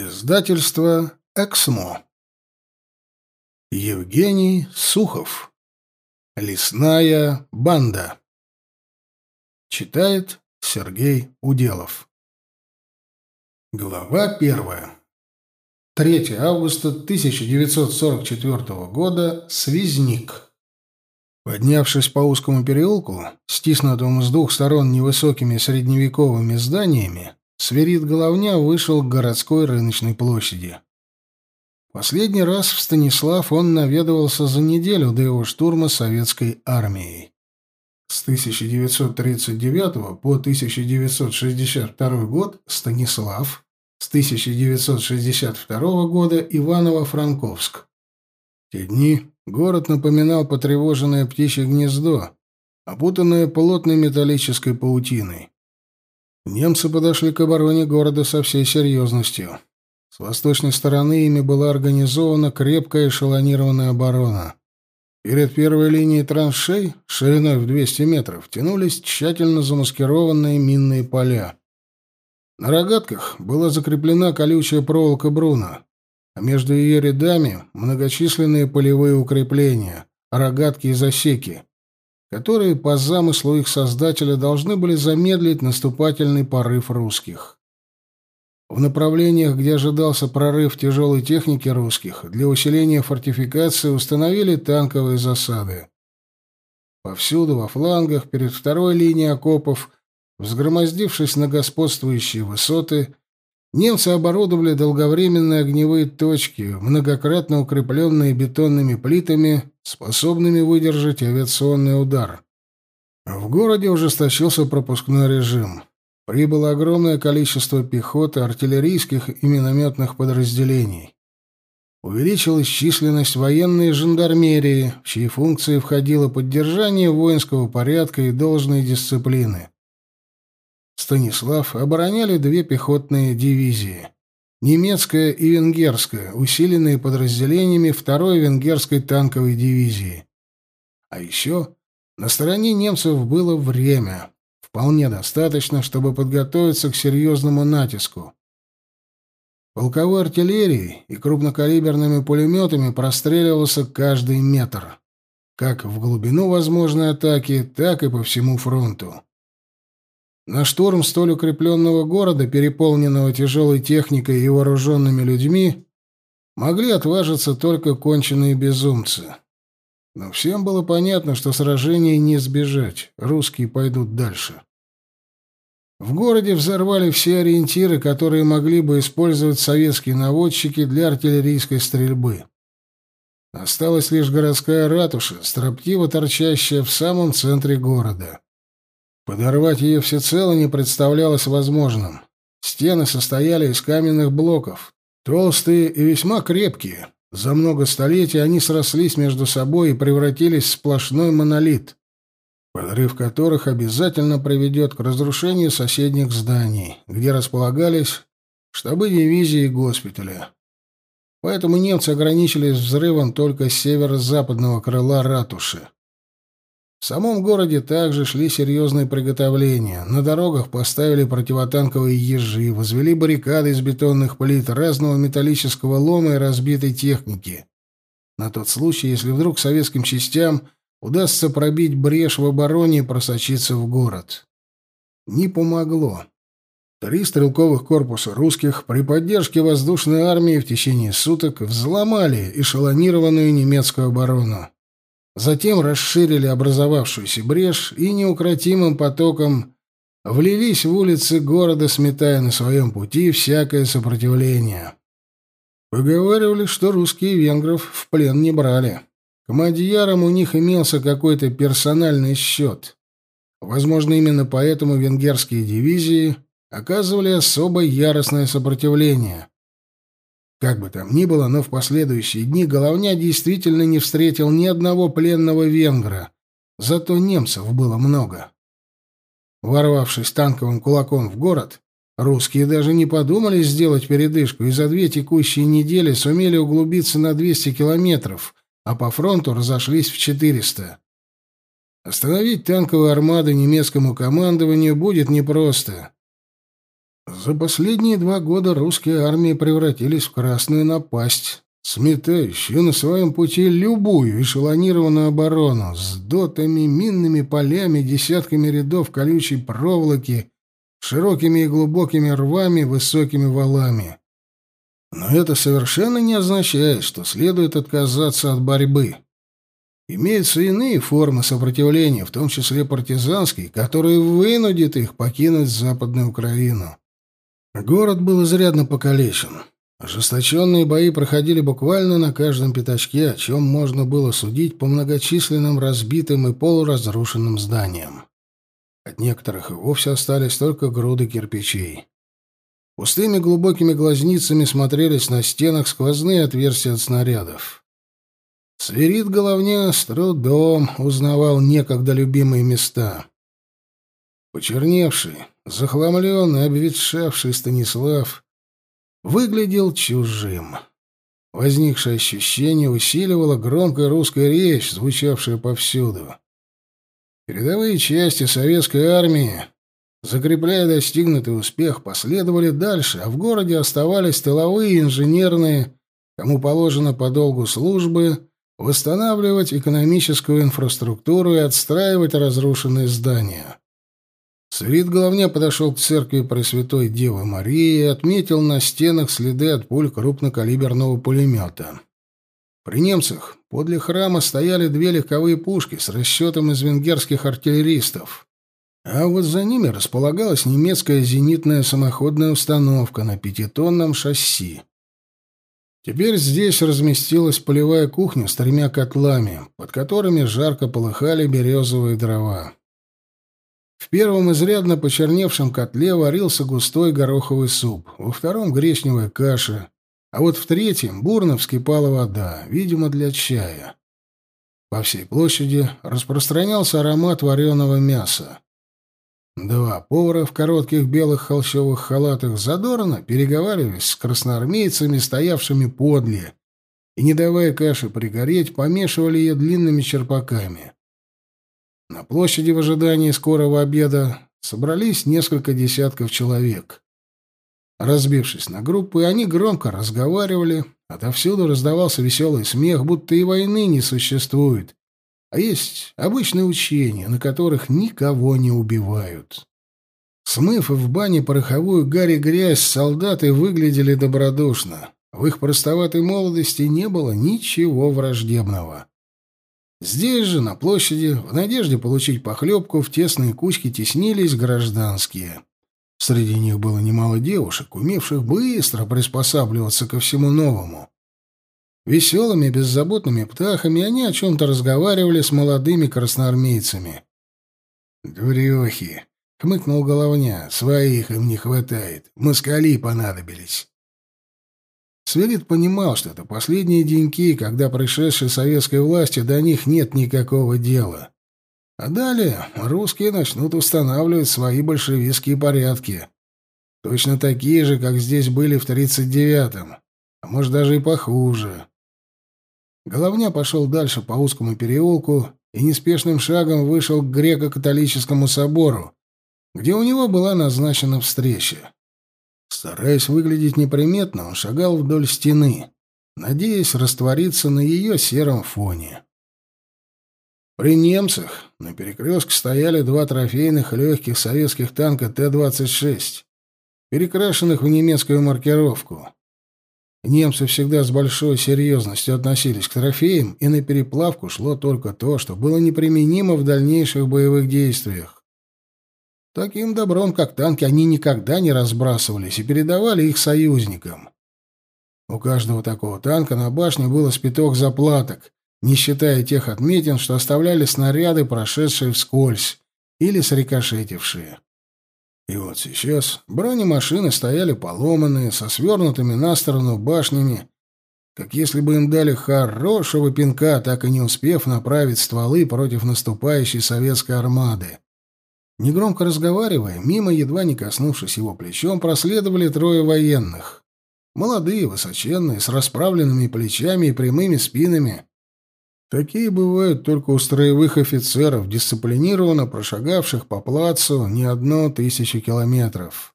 Издательство «Эксмо». Евгений Сухов. «Лесная банда». Читает Сергей Уделов. Глава первая. 3 августа 1944 года. Связник. Поднявшись по узкому переулку, стиснутому с двух сторон невысокими средневековыми зданиями, Сверид Головня вышел к городской рыночной площади. Последний раз в Станислав он наведывался за неделю до его штурма советской армией. С 1939 по 1962 год Станислав, с 1962 года Иваново-Франковск. Те дни город напоминал потревоженное птичье гнездо, опутанное плотной металлической паутиной. Немцы подошли к обороне города со всей серьезностью. С восточной стороны ими была организована крепкая эшелонированная оборона. Перед первой линией траншей, шириной в 200 метров, тянулись тщательно замаскированные минные поля. На рогатках была закреплена колючая проволока Бруна, а между ее рядами многочисленные полевые укрепления, рогатки и засеки, которые по замыслу их создателя должны были замедлить наступательный порыв русских. В направлениях, где ожидался прорыв тяжелой техники русских, для усиления фортификации установили танковые засады. Повсюду, во флангах, перед второй линией окопов, взгромоздившись на господствующие высоты, Немцы оборудовали долговременные огневые точки, многократно укрепленные бетонными плитами, способными выдержать авиационный удар. В городе ужесточился пропускной режим. Прибыло огромное количество пехоты, артиллерийских и минометных подразделений. Увеличилась численность военной жандармерии, в чьи функции входило поддержание воинского порядка и должной дисциплины. Станислав обороняли две пехотные дивизии. Немецкая и венгерская, усиленные подразделениями второй венгерской танковой дивизии. А еще на стороне немцев было время, вполне достаточно, чтобы подготовиться к серьезному натиску. Полковой артиллерией и крупнокалиберными пулеметами простреливался каждый метр, как в глубину возможной атаки, так и по всему фронту. На штурм столь укрепленного города, переполненного тяжелой техникой и вооруженными людьми, могли отважиться только конченые безумцы. Но всем было понятно, что сражение не сбежать, русские пойдут дальше. В городе взорвали все ориентиры, которые могли бы использовать советские наводчики для артиллерийской стрельбы. Осталась лишь городская ратуша, строптиво торчащая в самом центре города. Подорвать ее всецело не представлялось возможным. Стены состояли из каменных блоков, толстые и весьма крепкие. За много столетий они срослись между собой и превратились в сплошной монолит, подрыв которых обязательно приведет к разрушению соседних зданий, где располагались штабы дивизии и госпиталя. Поэтому немцы ограничились взрывом только северо-западного крыла ратуши. В самом городе также шли серьезные приготовления. На дорогах поставили противотанковые ежи, возвели баррикады из бетонных плит, разного металлического лома и разбитой техники. На тот случай, если вдруг советским частям удастся пробить брешь в обороне и просочиться в город. Не помогло. Три стрелковых корпуса русских при поддержке воздушной армии в течение суток взломали эшелонированную немецкую оборону. Затем расширили образовавшуюся брешь и неукротимым потоком влились в улицы города, сметая на своем пути всякое сопротивление. Поговаривали, что русские венгров в плен не брали. К мадьярам у них имелся какой-то персональный счет. Возможно, именно поэтому венгерские дивизии оказывали особо яростное сопротивление. Как бы там ни было, но в последующие дни Головня действительно не встретил ни одного пленного венгра. Зато немцев было много. Ворвавшись танковым кулаком в город, русские даже не подумали сделать передышку и за две текущие недели сумели углубиться на 200 километров, а по фронту разошлись в 400. Остановить танковые армады немецкому командованию будет непросто. За последние два года русские армии превратились в красную напасть, сметающую на своем пути любую эшелонированную оборону с дотами, минными полями, десятками рядов колючей проволоки, широкими и глубокими рвами, высокими валами. Но это совершенно не означает, что следует отказаться от борьбы. Имеются иные формы сопротивления, в том числе партизанский, которые вынудят их покинуть Западную Украину. Город был изрядно покалечен. Ожесточенные бои проходили буквально на каждом пятачке, о чем можно было судить по многочисленным разбитым и полуразрушенным зданиям. От некоторых и вовсе остались только груды кирпичей. Пустыми глубокими глазницами смотрелись на стенах сквозные отверстия от снарядов. Сверид головня с трудом узнавал некогда любимые места. Почерневший, захламленный, обветшавший Станислав выглядел чужим. Возникшее ощущение усиливало громкая русская речь, звучавшая повсюду. Передовые части советской армии, закрепляя достигнутый успех, последовали дальше, а в городе оставались тыловые инженерные, кому положено по долгу службы, восстанавливать экономическую инфраструктуру и отстраивать разрушенные здания. Свирид Головня подошел к церкви Пресвятой Девы Марии и отметил на стенах следы от пуль крупнокалиберного пулемета. При немцах подле храма стояли две легковые пушки с расчетом из венгерских артиллеристов, а вот за ними располагалась немецкая зенитная самоходная установка на пятитонном шасси. Теперь здесь разместилась полевая кухня с тремя котлами, под которыми жарко полыхали березовые дрова. В первом изрядно почерневшем котле варился густой гороховый суп, во втором — гречневая каша, а вот в третьем бурно вскипала вода, видимо, для чая. По всей площади распространялся аромат вареного мяса. Два повара в коротких белых холщовых халатах задорно переговаривались с красноармейцами, стоявшими подле, и, не давая каше пригореть, помешивали ее длинными черпаками. На площади в ожидании скорого обеда собрались несколько десятков человек. Разбившись на группы, они громко разговаривали, отовсюду раздавался веселый смех, будто и войны не существует, а есть обычные учения, на которых никого не убивают. Смыв в бане пороховую гарь и грязь, солдаты выглядели добродушно. В их простоватой молодости не было ничего враждебного. Здесь же, на площади, в надежде получить похлебку, в тесные кучки теснились гражданские. Среди них было немало девушек, умевших быстро приспосабливаться ко всему новому. Веселыми, беззаботными птахами они о чем-то разговаривали с молодыми красноармейцами. «Дурехи!» — хмыкнул головня. «Своих им не хватает. Москали понадобились». Свирид понимал, что это последние деньки, когда пришедшей советской власти до них нет никакого дела. А далее русские начнут устанавливать свои большевистские порядки. Точно такие же, как здесь были в 39-м, а может даже и похуже. Головня пошел дальше по узкому переулку и неспешным шагом вышел к греко-католическому собору, где у него была назначена встреча. Стараясь выглядеть неприметно, он шагал вдоль стены, надеясь раствориться на ее сером фоне. При немцах на перекрестке стояли два трофейных легких советских танка Т-26, перекрашенных в немецкую маркировку. Немцы всегда с большой серьезностью относились к трофеям, и на переплавку шло только то, что было неприменимо в дальнейших боевых действиях. Таким добром, как танки, они никогда не разбрасывались и передавали их союзникам. У каждого такого танка на башне было спиток заплаток, не считая тех отметин, что оставляли снаряды, прошедшие вскользь или срикошетившие. И вот сейчас бронемашины стояли поломанные, со свернутыми на сторону башнями, как если бы им дали хорошего пинка, так и не успев направить стволы против наступающей советской армады. Негромко разговаривая, мимо, едва не коснувшись его плечом, проследовали трое военных. Молодые, высоченные, с расправленными плечами и прямыми спинами. Такие бывают только у строевых офицеров, дисциплинированно прошагавших по плацу не одно тысячу километров.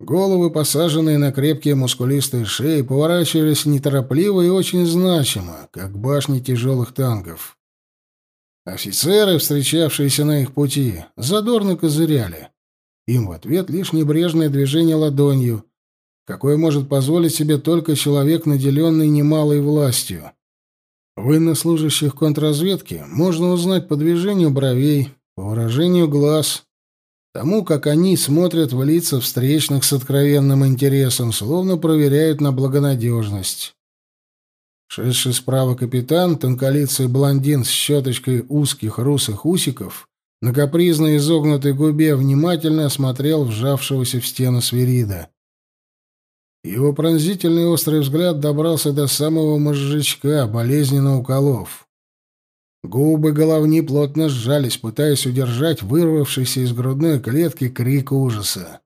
Головы, посаженные на крепкие мускулистые шеи, поворачивались неторопливо и очень значимо, как башни тяжелых танков. Офицеры, встречавшиеся на их пути, задорно козыряли. Им в ответ лишь небрежное движение ладонью, какое может позволить себе только человек, наделенный немалой властью. Военнослужащих контрразведки можно узнать по движению бровей, по выражению глаз, тому, как они смотрят в лица встречных с откровенным интересом, словно проверяют на благонадежность. Шедший справа капитан, тонколицый блондин с щеточкой узких русых усиков, на капризно изогнутой губе внимательно осмотрел вжавшегося в стену свирида. Его пронзительный острый взгляд добрался до самого мозжечка, болезненно уколов. Губы головни плотно сжались, пытаясь удержать вырвавшийся из грудной клетки крик ужаса.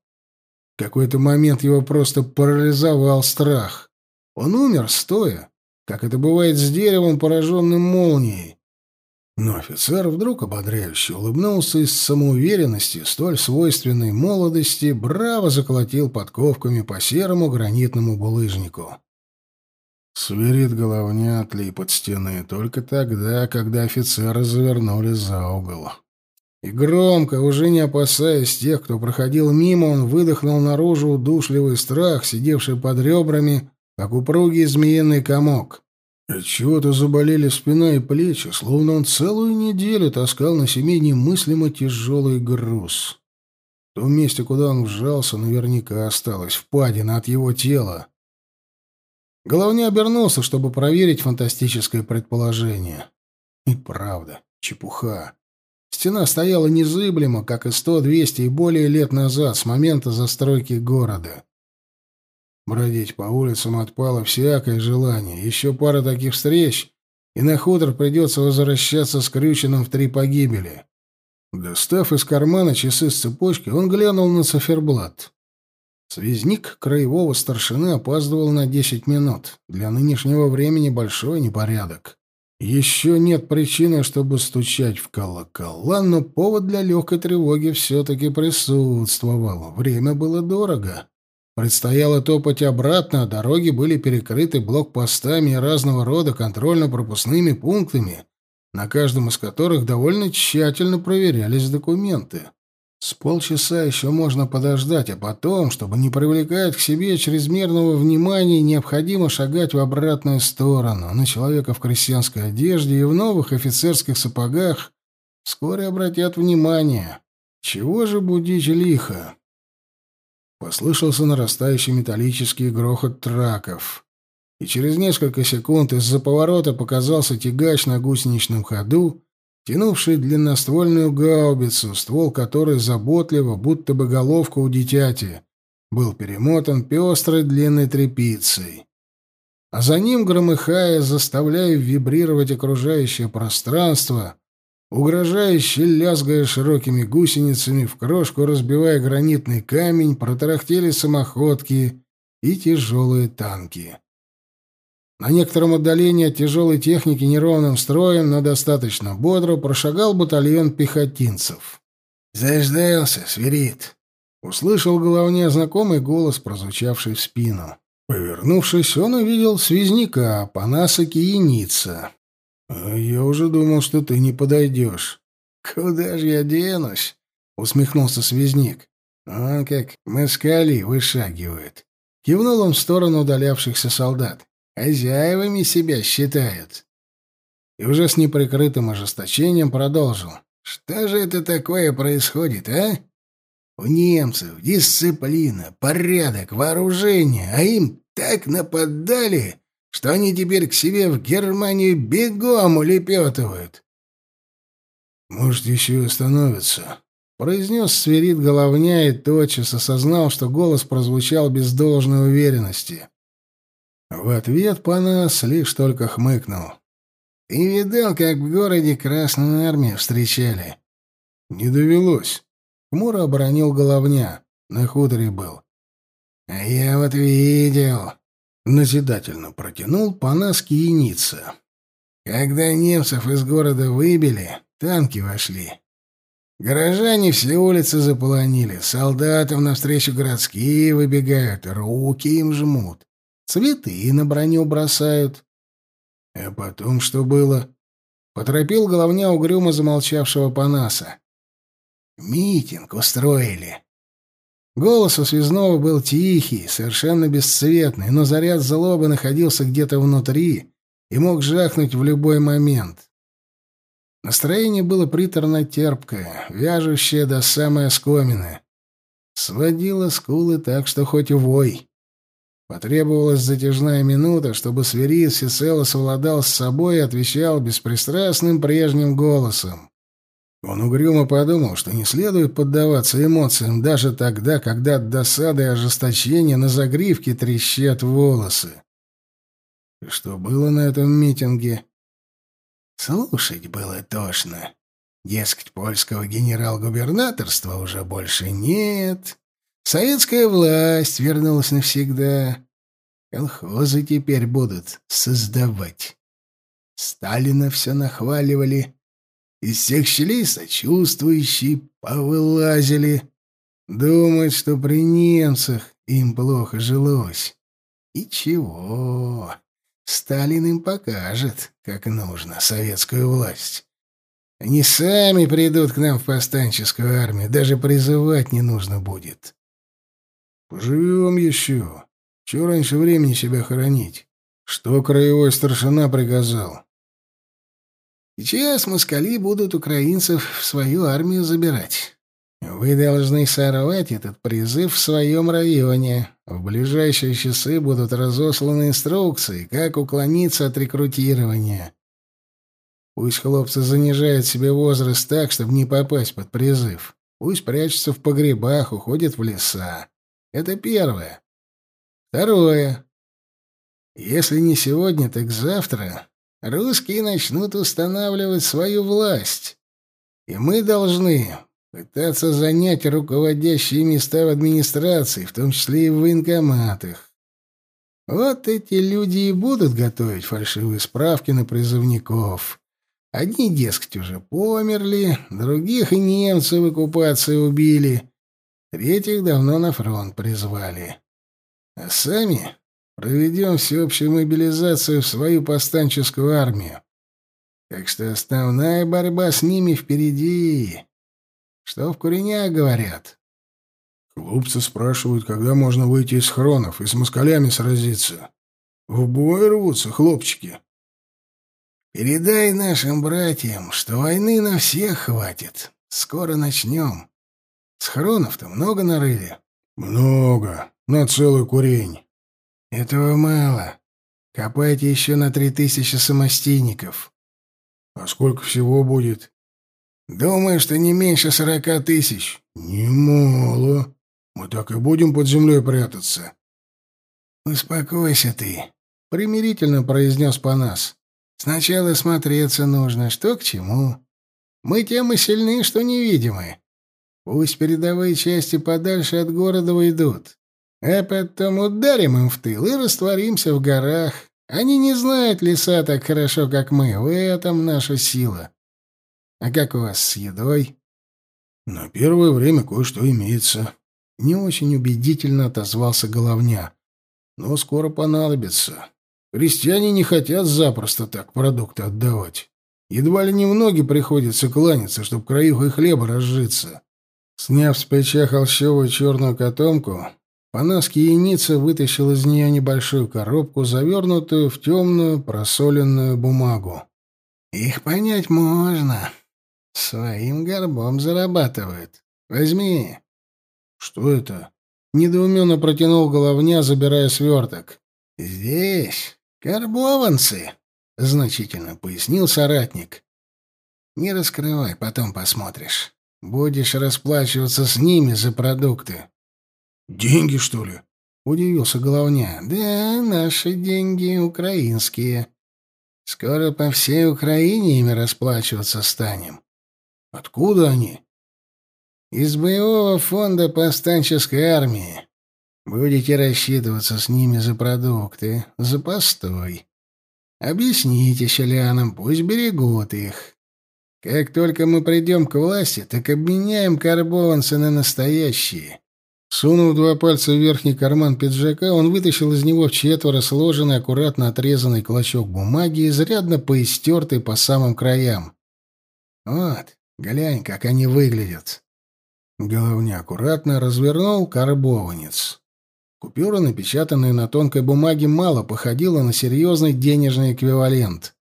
В какой-то момент его просто парализовал страх. Он умер стоя, как это бывает с деревом, пораженным молнией. Но офицер вдруг ободряюще улыбнулся и с самоуверенностью, столь свойственной молодости, браво заколотил подковками по серому гранитному булыжнику. Сверит головня отлип от стены только тогда, когда офицеры завернули за угол. И громко, уже не опасаясь тех, кто проходил мимо, он выдохнул наружу удушливый страх, сидевший под ребрами, как упругий змеиный комок. Отчего-то заболели спина и плечи, словно он целую неделю таскал на себе немыслимо тяжелый груз. В том месте, куда он вжался, наверняка осталась впадина от его тела. Головня обернулся, чтобы проверить фантастическое предположение. И правда, чепуха. Стена стояла незыблемо, как и сто, двести и более лет назад, с момента застройки города. Бродить по улицам отпало всякое желание. Еще пара таких встреч, и на хутор придется возвращаться скрюченным в три погибели. Достав из кармана часы с цепочкой, он глянул на циферблат. Связник краевого старшины опаздывал на десять минут. Для нынешнего времени большой непорядок. Еще нет причины, чтобы стучать в колокола, но повод для легкой тревоги все-таки присутствовал. Время было дорого. Предстояло топать обратно, а дороги были перекрыты блокпостами и разного рода контрольно-пропускными пунктами, на каждом из которых довольно тщательно проверялись документы. С полчаса еще можно подождать, а потом, чтобы не привлекать к себе чрезмерного внимания, необходимо шагать в обратную сторону. На человека в крестьянской одежде и в новых офицерских сапогах вскоре обратят внимание. Чего же будить лихо? Послышался нарастающий металлический грохот траков. И через несколько секунд из-за поворота показался тягач на гусеничном ходу, тянувший длинноствольную гаубицу, ствол которой заботливо, будто бы головка у дитяти, был перемотан пестрой длинной тряпицей. А за ним, громыхая, заставляя вибрировать окружающее пространство, Угрожающе лязгая широкими гусеницами, в крошку разбивая гранитный камень, протарахтели самоходки и тяжелые танки. На некотором отдалении от тяжелой техники неровным строем, но достаточно бодро прошагал батальон пехотинцев. «Заждался, свирит!» — услышал головне знакомый голос, прозвучавший в спину. Повернувшись, он увидел связняка Панаса Кияница. «А я уже думал, что ты не подойдешь». «Куда же я денусь?» — усмехнулся связник. «Он как москали вышагивает». Кивнул он в сторону удалявшихся солдат. «Хозяевами себя считают». И уже с неприкрытым ожесточением продолжил. «Что же это такое происходит, а? У немцев дисциплина, порядок, вооружение, а им так нападали, что они теперь к себе в Германию бегом улепетывают. «Может, еще и остановятся», — произнес свирит головня и тотчас осознал, что голос прозвучал без должной уверенности. В ответ Панас лишь только хмыкнул. «Ты видал, как в городе Красную Армию встречали?» «Не довелось». Хмуро оборонил головня. На хуторе был. «А я вот видел», Назидательно протянул Панас Кияница. Когда немцев из города выбили, танки вошли. Горожане все улицы заполонили, солдатам навстречу городские выбегают, руки им жмут, цветы на броню бросают. А потом что было? Поторопил головня угрюмо замолчавшего Панаса. Митинг устроили. Голос у Связнова был тихий, совершенно бесцветный, но заряд злобы находился где-то внутри и мог жахнуть в любой момент. Настроение было приторно-терпкое, вяжущее до самой оскомины. Сводило скулы так, что хоть вой. Потребовалась затяжная минута, чтобы Сверид всецело совладал с собой и отвечал беспристрастным прежним голосом. Он угрюмо подумал, что не следует поддаваться эмоциям даже тогда, когда от досады и ожесточения на загривке трещат волосы. И что было на этом митинге? Слушать было тошно. Дескать, польского генерал-губернаторства уже больше нет. Советская власть вернулась навсегда. Колхозы теперь будут создавать. Сталина все нахваливали, из всех щелей сочувствующие повылазили. Думают, что при немцах им плохо жилось. И чего? Сталин им покажет, как нужно, советскую власть. Они сами придут к нам в повстанческую армию, даже призывать не нужно будет. Поживем еще. Чего раньше времени себя хоронить? Что краевой старшина приказал? Сейчас москали будут украинцев в свою армию забирать. Вы должны сорвать этот призыв в своем районе. В ближайшие часы будут разосланы инструкции, как уклониться от рекрутирования. Пусть хлопцы занижают себе возраст так, чтобы не попасть под призыв. Пусть прячутся в погребах, уходят в леса. Это первое. Второе. Если не сегодня, так завтра русские начнут устанавливать свою власть. И мы должны пытаться занять руководящие места в администрации, в том числе и в военкоматах. Вот эти люди и будут готовить фальшивые справки на призывников. Одни, дескать, уже померли, других и немцы в оккупации убили, третьих давно на фронт призвали. А сами проведем всеобщую мобилизацию в свою повстанческую армию. Так что основная борьба с ними впереди. Что в куренях говорят? Хлопцы спрашивают, когда можно выйти из хронов и с москалями сразиться. В бой рвутся хлопчики. Передай нашим братьям, что войны на всех хватит. Скоро начнем. С хронов-то много нарыли? Много. На целый курень. Этого мало. Копайте еще на три тысячи самостийников. А сколько всего будет? Думаю, что не меньше сорока тысяч. Немало. Мы так и будем под землей прятаться. Успокойся ты, примирительно произнес Панас. Сначала смотреться нужно, что к чему. Мы тем и сильны, что невидимы. Пусть передовые части подальше от города уйдут. А потом ударим им в тыл и растворимся в горах. Они не знают леса так хорошо, как мы. В этом наша сила. А как у вас с едой? На первое время кое-что имеется. Не очень убедительно отозвался головня. Но скоро понадобится. Крестьяне не хотят запросто так продукты отдавать. Едва ли не в ноги приходится кланяться, чтобы краюхой хлеба разжиться. Сняв с плеча холщовую черную котомку, Панаски яница вытащил из нее небольшую коробку, завернутую в темную просоленную бумагу. «Их понять можно. Своим горбом зарабатывают. Возьми». «Что это?» — недоуменно протянул головня, забирая сверток. «Здесь горбованцы», — значительно пояснил соратник. «Не раскрывай, потом посмотришь. Будешь расплачиваться с ними за продукты». «Деньги, что ли?» — удивился Головня. «Да, наши деньги украинские. Скоро по всей Украине ими расплачиваться станем». «Откуда они?» «Из боевого фонда повстанческой армии. Будете рассчитываться с ними за продукты, за постой. Объясните селянам, пусть берегут их. Как только мы придем к власти, так обменяем карбованцы на настоящие. Сунув два пальца в верхний карман пиджака, он вытащил из него в четверо сложенный, аккуратно отрезанный клочок бумаги, изрядно поистертый по самым краям. «Вот, глянь, как они выглядят». Головня аккуратно развернул карбованец. Купюра, напечатанная на тонкой бумаге, мало походила на серьезный денежный эквивалент.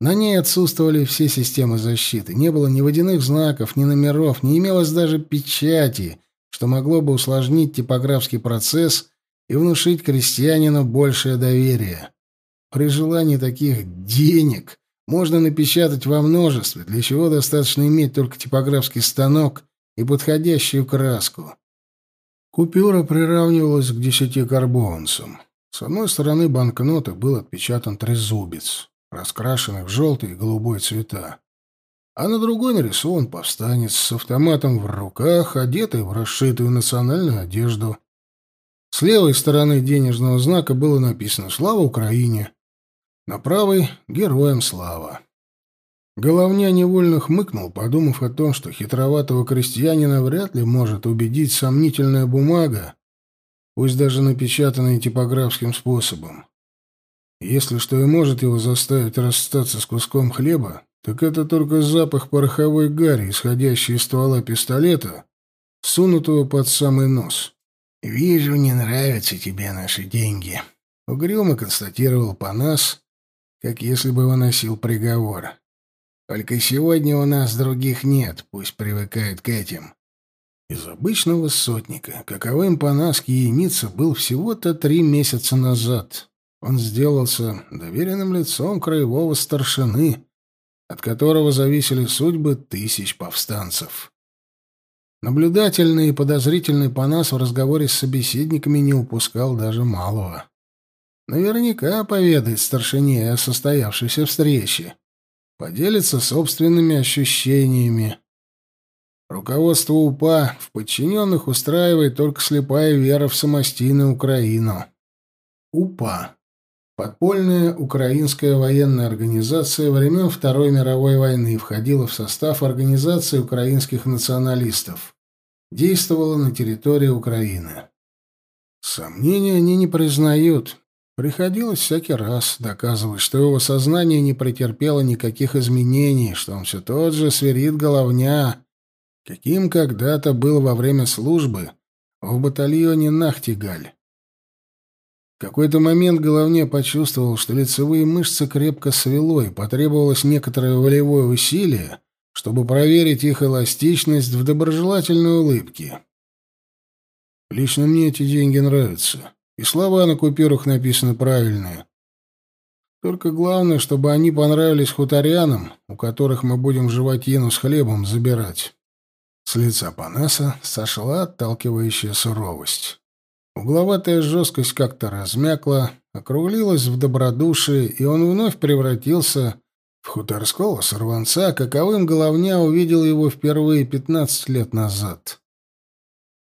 На ней отсутствовали все системы защиты. Не было ни водяных знаков, ни номеров, не имелось даже печати, что могло бы усложнить типографский процесс и внушить крестьянину большее доверие. При желании таких денег можно напечатать во множестве, для чего достаточно иметь только типографский станок и подходящую краску. Купюра приравнивалась к десяти карбованцам. С одной стороны банкноты был отпечатан трезубец, раскрашенный в желтый и голубой цвета. А на другой нарисован повстанец с автоматом в руках, одетый в расшитую национальную одежду. С левой стороны денежного знака было написано «Слава Украине», на правой — «Героям слава». Головня невольно хмыкнул, подумав о том, что хитроватого крестьянина вряд ли может убедить сомнительная бумага, пусть даже напечатанная типографским способом. Если что и может его заставить расстаться с куском хлеба, так это только запах пороховой гари, исходящий из ствола пистолета, сунутого под самый нос. «Вижу, не нравятся тебе наши деньги», — угрюмо констатировал Панас, как если бы выносил приговор. Только сегодня у нас других нет, пусть привыкают к этим. Из обычного сотника, каковым Панас Киеница был всего-то три месяца назад, он сделался доверенным лицом краевого старшины, от которого зависели судьбы тысяч повстанцев. Наблюдательный и подозрительный Панас в разговоре с собеседниками не упускал даже малого. Наверняка поведает старшине о состоявшейся встрече поделится собственными ощущениями. Руководство УПА в подчиненных устраивает только слепая вера в самостийную Украину. УПА. Подпольная украинская военная организация времен Второй мировой войны входила в состав Организации украинских националистов. Действовала на территории Украины. Сомнения они не признают, Приходилось всякий раз доказывать, что его сознание не претерпело никаких изменений, что он все тот же свирит головня, каким когда-то был во время службы в батальоне Нахтигаль. В какой-то момент головне почувствовал, что лицевые мышцы крепко свело, и потребовалось некоторое волевое усилие, чтобы проверить их эластичность в доброжелательной улыбке. «Лично мне эти деньги нравятся», и слова на купюрах написаны правильные. Только главное, чтобы они понравились хуторянам, у которых мы будем животину с хлебом забирать. С лица Панаса сошла отталкивающая суровость. Угловатая жесткость как-то размякла, округлилась в добродушие, и он вновь превратился в хуторского сорванца, каковым головня увидел его впервые пятнадцать лет назад.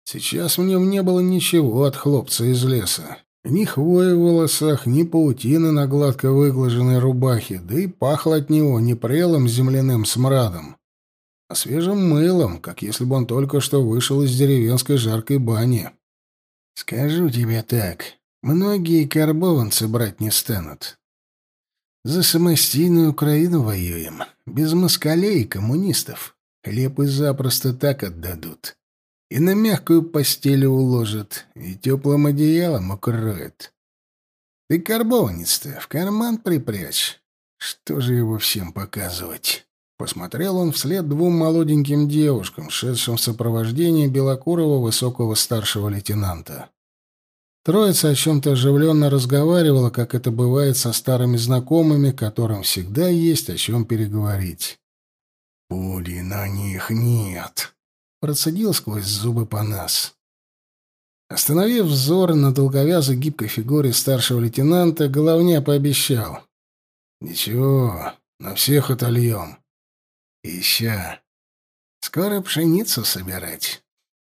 Сейчас в нем не было ничего от хлопца из леса. Ни хвои в волосах, ни паутины на гладко выглаженной рубахе, да и пахло от него не прелым земляным смрадом, а свежим мылом, как если бы он только что вышел из деревенской жаркой бани. «Скажу тебе так, многие карбованцы брать не станут. За самостийную Украину воюем, без москалей и коммунистов. Хлеб и запросто так отдадут и на мягкую постель уложит, и теплым одеялом укроет. Ты карбованец-то в карман припрячь. Что же его всем показывать? Посмотрел он вслед двум молоденьким девушкам, шедшим в сопровождении белокурого высокого старшего лейтенанта. Троица о чем-то оживленно разговаривала, как это бывает со старыми знакомыми, которым всегда есть о чем переговорить. «Пули на них нет», процедил сквозь зубы Панас. Остановив взор на долговязой гибкой фигуре старшего лейтенанта, головня пообещал. «Ничего, на всех отольем. Ища. Скоро пшеницу собирать.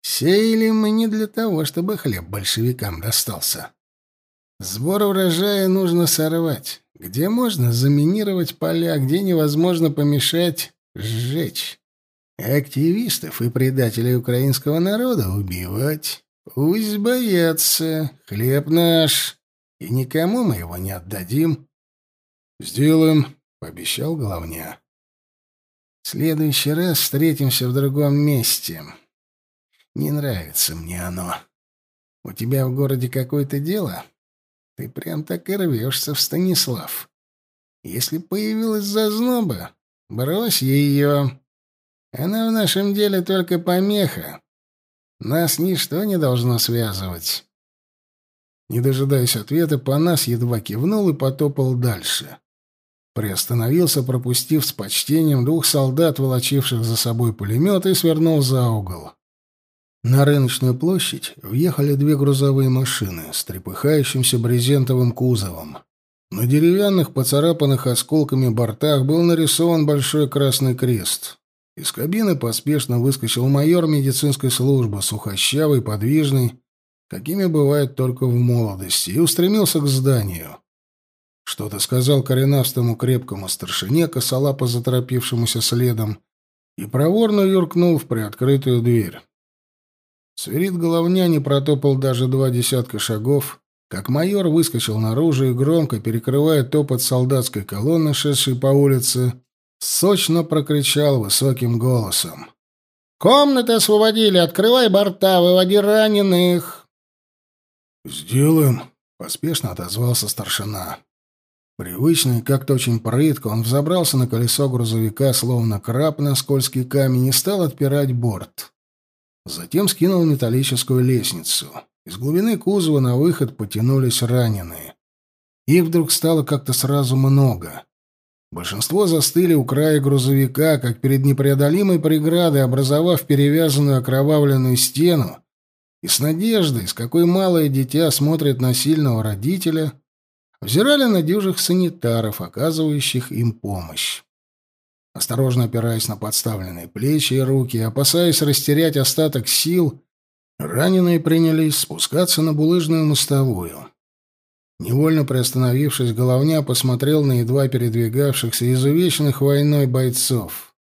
Сеяли мы не для того, чтобы хлеб большевикам достался. Сбор урожая нужно сорвать. Где можно заминировать поля, где невозможно помешать, сжечь. Активистов и предателей украинского народа убивать. Пусть боятся. Хлеб наш. И никому мы его не отдадим. Сделаем, пообещал головня. В следующий раз встретимся в другом месте. Не нравится мне оно. У тебя в городе какое-то дело? Ты прям так и рвешься в Станислав. Если появилась зазноба, брось ее. Она в нашем деле только помеха. Нас ничто не должно связывать. Не дожидаясь ответа, Панас едва кивнул и потопал дальше. Приостановился, пропустив с почтением двух солдат, волочивших за собой пулемет, и свернул за угол. На рыночную площадь въехали две грузовые машины с трепыхающимся брезентовым кузовом. На деревянных, поцарапанных осколками бортах был нарисован большой красный крест. Из кабины поспешно выскочил майор медицинской службы, сухощавый, подвижный, какими бывает только в молодости, и устремился к зданию. Что-то сказал коренастому крепкому старшине, косолапо заторопившемуся следом, и проворно юркнул в приоткрытую дверь. Свирид головня не протопал даже два десятка шагов, как майор выскочил наружу и громко, перекрывая топот солдатской колонны, шедшей по улице, сочно прокричал высоким голосом. «Комнаты освободили! Открывай борта! Выводи раненых!» «Сделаем!» — поспешно отозвался старшина. Привычный, как-то очень прытко, он взобрался на колесо грузовика, словно краб на скользкий камень, и стал отпирать борт. Затем скинул металлическую лестницу. Из глубины кузова на выход потянулись раненые. Их вдруг стало как-то сразу много. Большинство застыли у края грузовика, как перед непреодолимой преградой, образовав перевязанную окровавленную стену, и с надеждой, с какой малое дитя смотрит на сильного родителя, взирали на дюжих санитаров, оказывающих им помощь. Осторожно опираясь на подставленные плечи и руки, опасаясь растерять остаток сил, раненые принялись спускаться на булыжную мостовую. Невольно приостановившись, головня посмотрел на едва передвигавшихся изувеченных войной бойцов.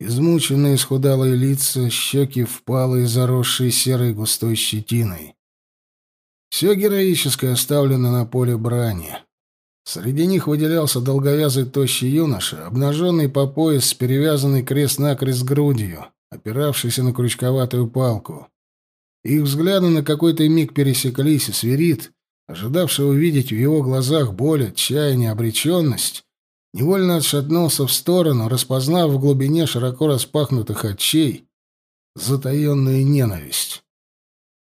Измученные схудалые лица, щеки впалые, заросшие серой густой щетиной. Все героическое оставлено на поле брани. Среди них выделялся долговязый тощий юноша, обнаженный по пояс с перевязанной крест-накрест грудью, опиравшийся на крючковатую палку. Их взгляды на какой-то миг пересеклись, и свирит, ожидавший увидеть в его глазах боль, отчаяние, обреченность, невольно отшатнулся в сторону, распознав в глубине широко распахнутых очей затаенную ненависть.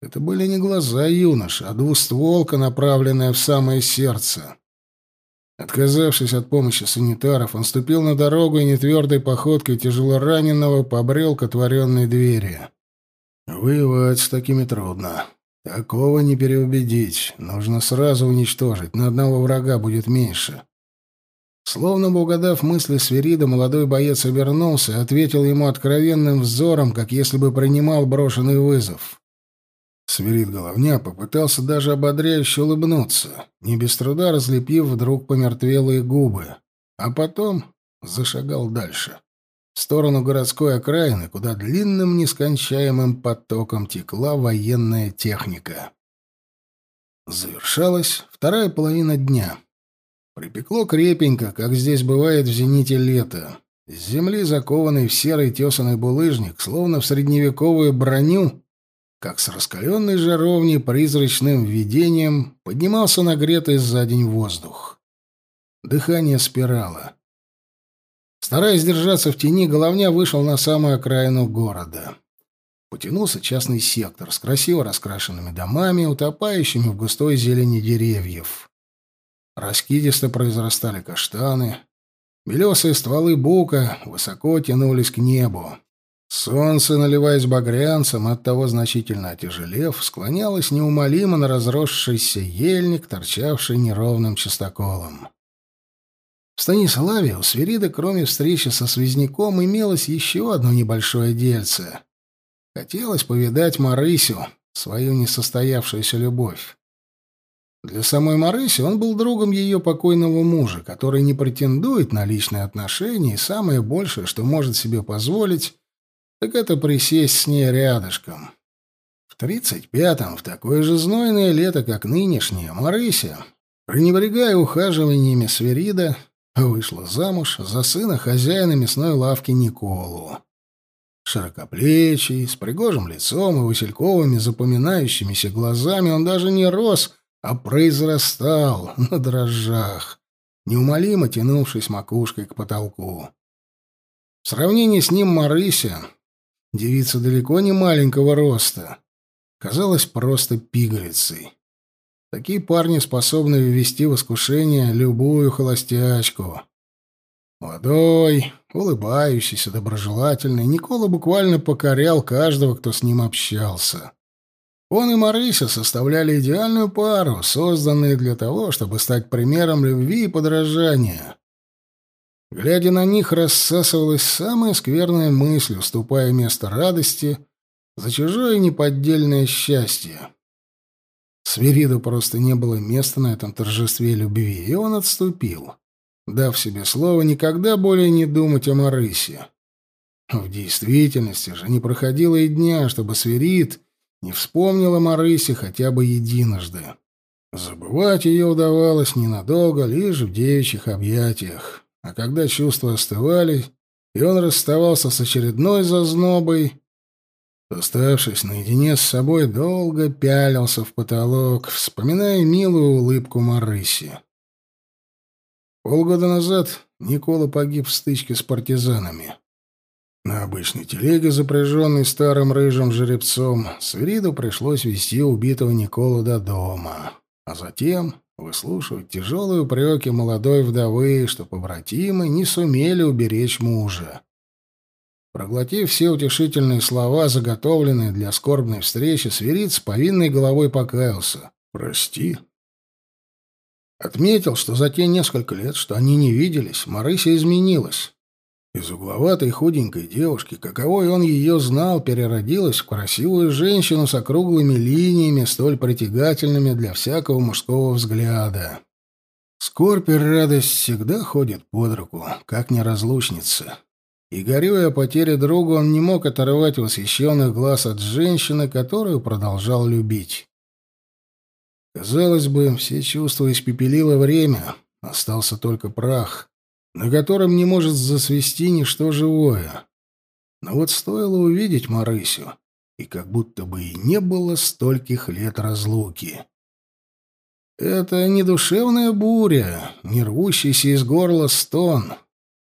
Это были не глаза юноши, а двустволка, направленная в самое сердце. Отказавшись от помощи санитаров, он ступил на дорогу и нетвердой походкой тяжело раненого побрел к отворенной двери. Воевать с такими трудно. Такого не переубедить. Нужно сразу уничтожить. На одного врага будет меньше. Словно бы угадав мысли Сверида, молодой боец обернулся и ответил ему откровенным взором, как если бы принимал брошенный вызов. Сверид головня попытался даже ободряюще улыбнуться, не без труда разлепив вдруг помертвелые губы, а потом зашагал дальше, в сторону городской окраины, куда длинным нескончаемым потоком текла военная техника. Завершалась вторая половина дня. Припекло крепенько, как здесь бывает в зените лета. С земли, закованный в серый тесаный булыжник, словно в средневековую броню, как с раскаленной жаровни призрачным видением поднимался нагретый за день воздух. Дыхание спирало. Стараясь держаться в тени, головня вышел на самую окраину города. Потянулся частный сектор с красиво раскрашенными домами, утопающими в густой зелени деревьев. Раскидисто произрастали каштаны. Белесые стволы бука высоко тянулись к небу. Солнце, наливаясь багрянцем, оттого значительно отяжелев, склонялось неумолимо на разросшийся ельник, торчавший неровным частоколом. В Станиславе у Сверида, кроме встречи со связняком, имелось еще одно небольшое дельце. Хотелось повидать Марысю, свою несостоявшуюся любовь. Для самой Марыси он был другом ее покойного мужа, который не претендует на личные отношения, и самое большее, что может себе позволить, так это присесть с ней рядышком. В тридцать пятом, в такое же знойное лето, как нынешнее, Марыся, пренебрегая ухаживаниями Сверида, вышла замуж за сына хозяина мясной лавки Николу. Широкоплечий, с пригожим лицом и васильковыми запоминающимися глазами он даже не рос — а произрастал на дрожжах, неумолимо тянувшись макушкой к потолку. В сравнении с ним Марыся, девица далеко не маленького роста, казалась просто пигалицей. Такие парни способны ввести в искушение любую холостячку. Молодой, улыбающийся, доброжелательный, Никола буквально покорял каждого, кто с ним общался. Он и Марыся составляли идеальную пару, созданные для того, чтобы стать примером любви и подражания. Глядя на них, рассасывалась самая скверная мысль, уступая место радости за чужое неподдельное счастье. Свириду просто не было места на этом торжестве любви, и он отступил, дав себе слово никогда более не думать о Марысе. В действительности же не проходило и дня, чтобы Свирид не вспомнила Марысе хотя бы единожды. Забывать ее удавалось ненадолго, лишь в девичьих объятиях. А когда чувства остывали, и он расставался с очередной зазнобой, оставшись наедине с собой, долго пялился в потолок, вспоминая милую улыбку Марыси. Полгода назад Никола погиб в стычке с партизанами. На обычной телеге, запряженной старым рыжим жеребцом, Свириду пришлось вести убитого Николу до дома, а затем выслушивать тяжелые упреки молодой вдовы, что побратимы не сумели уберечь мужа. Проглотив все утешительные слова, заготовленные для скорбной встречи, Свирид с повинной головой покаялся. «Прости». Отметил, что за те несколько лет, что они не виделись, Марыся изменилась. Из угловатой худенькой девушки, каковой он ее знал, переродилась в красивую женщину с округлыми линиями, столь притягательными для всякого мужского взгляда. Скорбь и радость всегда ходят под руку, как неразлучницы. И, горюя о потере друга, он не мог оторвать восхищенных глаз от женщины, которую продолжал любить. Казалось бы, все чувства испепелило время, остался только прах — на котором не может засвести ничто живое. Но вот стоило увидеть Марысю, и как будто бы и не было стольких лет разлуки. Это не душевная буря, не рвущийся из горла стон.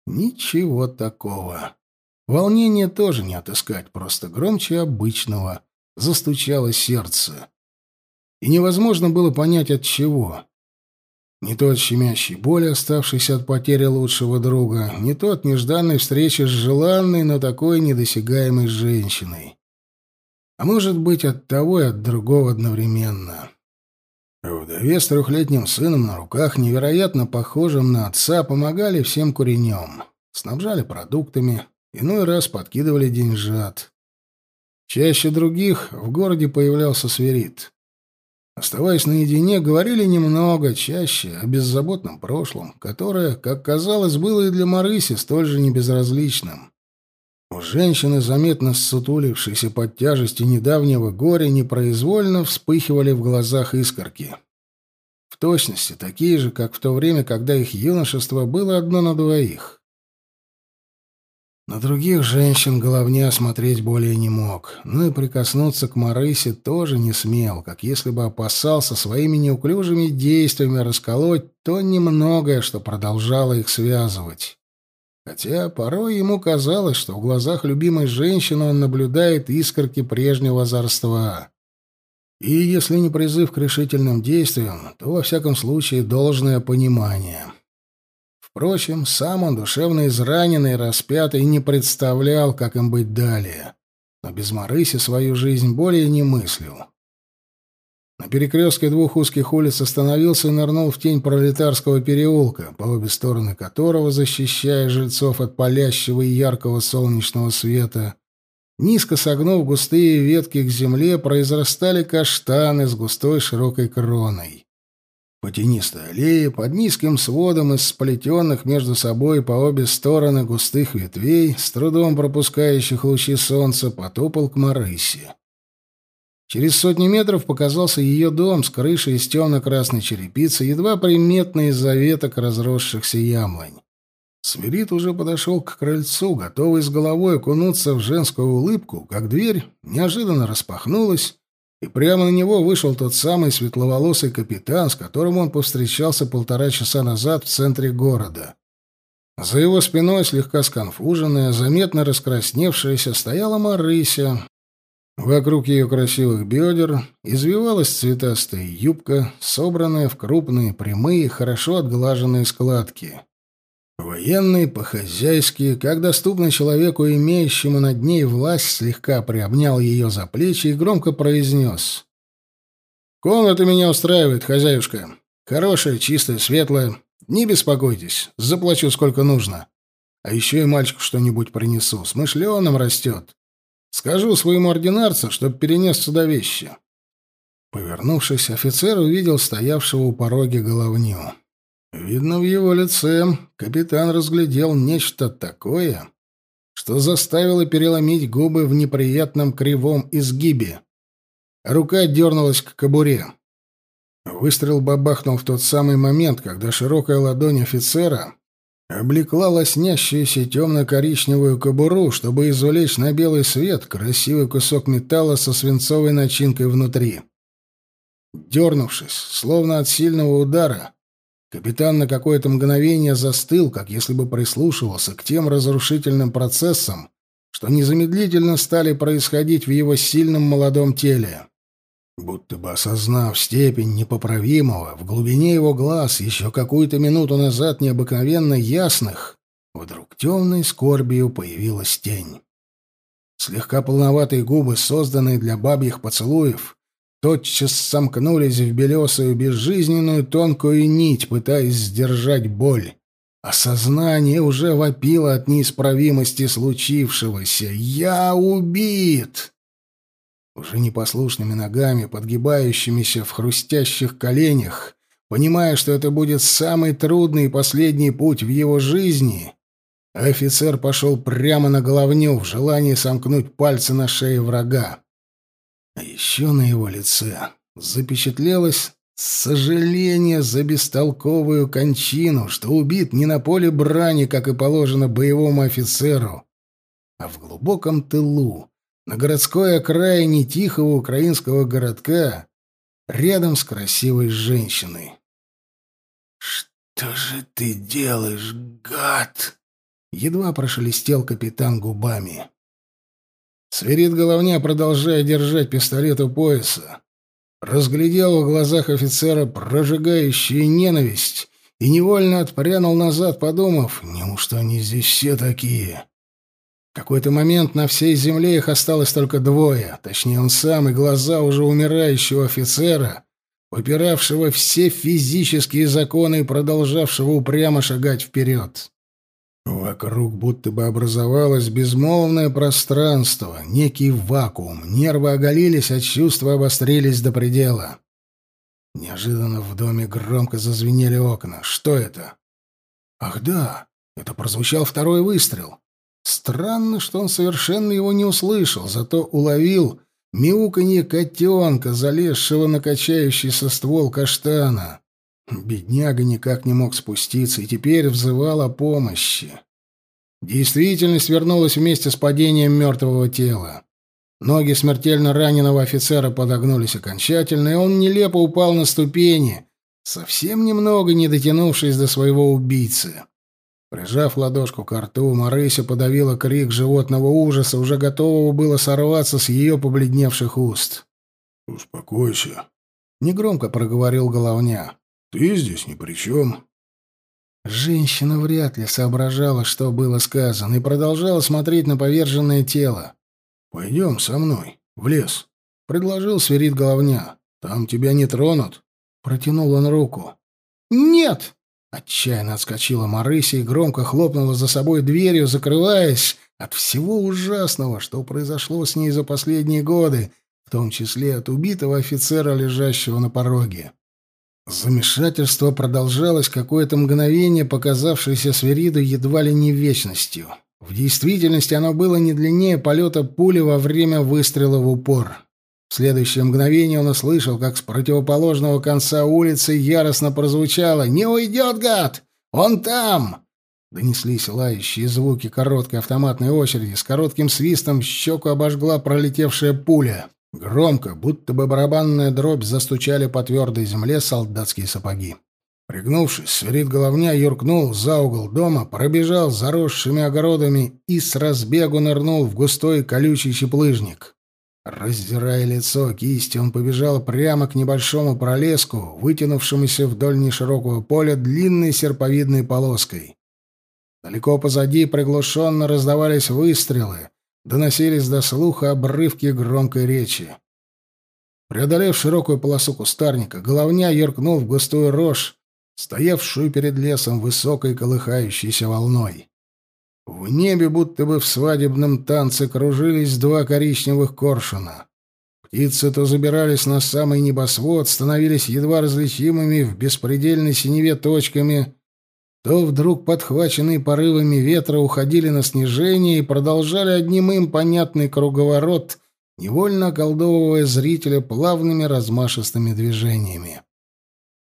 Ничего такого. Волнение тоже не отыскать, просто громче обычного. Застучало сердце. И невозможно было понять от чего. Не то от щемящей боли, оставшейся от потери лучшего друга, не то от нежданной встречи с желанной, но такой недосягаемой женщиной. А может быть, от того и от другого одновременно. Вдове с трехлетним сыном на руках, невероятно похожим на отца, помогали всем куренем. Снабжали продуктами, иной раз подкидывали деньжат. Чаще других в городе появлялся свирит. Оставаясь наедине, говорили немного, чаще, о беззаботном прошлом, которое, как казалось, было и для Марыси столь же небезразличным. У женщины, заметно ссутулившейся под тяжестью недавнего горя, непроизвольно вспыхивали в глазах искорки. В точности такие же, как в то время, когда их юношество было одно на двоих. На других женщин головня смотреть более не мог, но и прикоснуться к Марысе тоже не смел, как если бы опасался своими неуклюжими действиями расколоть то немногое, что продолжало их связывать. Хотя порой ему казалось, что в глазах любимой женщины он наблюдает искорки прежнего озорства. И если не призыв к решительным действиям, то, во всяком случае, должное понимание. Впрочем, сам он, душевно израненный и распятый, не представлял, как им быть далее. Но без Марыси свою жизнь более не мыслил. На перекрестке двух узких улиц остановился и нырнул в тень пролетарского переулка, по обе стороны которого, защищая жильцов от палящего и яркого солнечного света, низко согнув густые ветки к земле, произрастали каштаны с густой широкой кроной. По тенистой аллее, под низким сводом из сплетенных между собой по обе стороны густых ветвей, с трудом пропускающих лучи солнца, потопал к Марысе. Через сотни метров показался ее дом с крышей из темно-красной черепицы, едва приметный из-за веток разросшихся яблонь. Свирит уже подошел к крыльцу, готовый с головой окунуться в женскую улыбку, как дверь неожиданно распахнулась, и прямо на него вышел тот самый светловолосый капитан, с которым он повстречался полтора часа назад в центре города. За его спиной, слегка сконфуженная, заметно раскрасневшаяся, стояла Марыся. Вокруг ее красивых бедер извивалась цветастая юбка, собранная в крупные, прямые, хорошо отглаженные складки. Военный, по-хозяйски, как доступно человеку, имеющему над ней власть, слегка приобнял ее за плечи и громко произнес. «Комната меня устраивает, хозяюшка. Хорошая, чистая, светлая. Не беспокойтесь, заплачу сколько нужно. А еще и мальчику что-нибудь принесу. Смышленым растет. Скажу своему ординарцу, чтоб перенес сюда вещи». Повернувшись, офицер увидел стоявшего у пороги головню. Видно, в его лице капитан разглядел нечто такое, что заставило переломить губы в неприятном кривом изгибе. Рука дернулась к кобуре. Выстрел бабахнул в тот самый момент, когда широкая ладонь офицера облекла лоснящуюся темно-коричневую кобуру, чтобы извлечь на белый свет красивый кусок металла со свинцовой начинкой внутри. Дернувшись, словно от сильного удара, Капитан на какое-то мгновение застыл, как если бы прислушивался к тем разрушительным процессам, что незамедлительно стали происходить в его сильном молодом теле. Будто бы осознав степень непоправимого, в глубине его глаз, еще какую-то минуту назад необыкновенно ясных, вдруг темной скорбью появилась тень. Слегка полноватые губы, созданные для бабьих поцелуев, тотчас сомкнулись в белесую безжизненную тонкую нить, пытаясь сдержать боль. А сознание уже вопило от неисправимости случившегося. «Я убит!» Уже непослушными ногами, подгибающимися в хрустящих коленях, понимая, что это будет самый трудный и последний путь в его жизни, офицер пошел прямо на головню в желании сомкнуть пальцы на шее врага. А еще на его лице запечатлелось сожаление за бестолковую кончину, что убит не на поле брани, как и положено боевому офицеру, а в глубоком тылу, на городской окраине тихого украинского городка, рядом с красивой женщиной. «Что же ты делаешь, гад?» Едва прошелестел капитан губами. Сверид головня, продолжая держать пистолет у пояса, разглядел в глазах офицера прожигающую ненависть и невольно отпрянул назад, подумав, неужто они здесь все такие? В какой-то момент на всей земле их осталось только двое, точнее он сам и глаза уже умирающего офицера, попиравшего все физические законы и продолжавшего упрямо шагать вперед. Вокруг будто бы образовалось безмолвное пространство, некий вакуум. Нервы оголились, а чувства обострились до предела. Неожиданно в доме громко зазвенели окна. Что это? Ах да, это прозвучал второй выстрел. Странно, что он совершенно его не услышал, зато уловил мяуканье котенка, залезшего на качающийся ствол каштана. Бедняга никак не мог спуститься и теперь взывал о помощи. Действительность вернулась вместе с падением мертвого тела. Ноги смертельно раненого офицера подогнулись окончательно, и он нелепо упал на ступени, совсем немного не дотянувшись до своего убийцы. Прижав ладошку к рту, Марыся подавила крик животного ужаса, уже готового было сорваться с ее побледневших уст. «Успокойся», — негромко проговорил головня. Ты здесь ни при чем. Женщина вряд ли соображала, что было сказано, и продолжала смотреть на поверженное тело. «Пойдем со мной, в лес», — предложил свирит головня. «Там тебя не тронут». Протянул он руку. «Нет!» — отчаянно отскочила Марыся и громко хлопнула за собой дверью, закрываясь от всего ужасного, что произошло с ней за последние годы, в том числе от убитого офицера, лежащего на пороге. Замешательство продолжалось какое-то мгновение, показавшееся Свериду едва ли не вечностью. В действительности оно было не длиннее полета пули во время выстрела в упор. В следующее мгновение он услышал, как с противоположного конца улицы яростно прозвучало «Не уйдет, гад! Он там!» Донеслись лающие звуки короткой автоматной очереди. С коротким свистом щеку обожгла пролетевшая пуля. Громко, будто бы барабанная дробь, застучали по твердой земле солдатские сапоги. Пригнувшись, свирит головня юркнул за угол дома, пробежал заросшими огородами и с разбегу нырнул в густой колючий щеплыжник. Раздирая лицо кисти, он побежал прямо к небольшому пролеску, вытянувшемуся вдоль неширокого поля длинной серповидной полоской. Далеко позади приглушенно раздавались выстрелы, доносились до слуха обрывки громкой речи. Преодолев широкую полосу кустарника, головня юркнул в густую рожь, стоявшую перед лесом высокой колыхающейся волной. В небе, будто бы в свадебном танце, кружились два коричневых коршуна. Птицы то забирались на самый небосвод, становились едва различимыми в беспредельной синеве точками, то вдруг, подхваченные порывами ветра, уходили на снижение и продолжали одним им понятный круговорот, невольно околдовывая зрителя плавными размашистыми движениями.